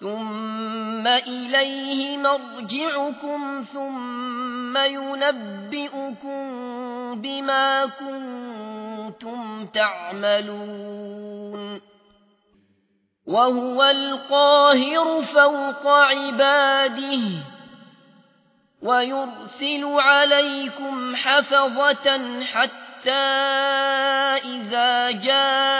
ثم إليه مرجعكم ثم ينبئكم بما كنتم تعملون وهو القاهر فوق عباده ويرسل عليكم حفظة حتى إذا جاء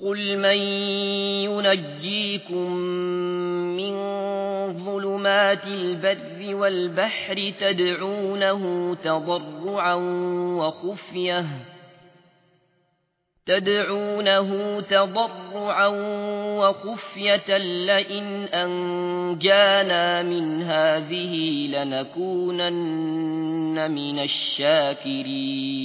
قل من ينجيكم من ظلمات البر والبحر تدعونه تضرعا وخفيه تدعونه تضرعا وخفية لئن أنجانا من هذه لنكونن من الشاكرين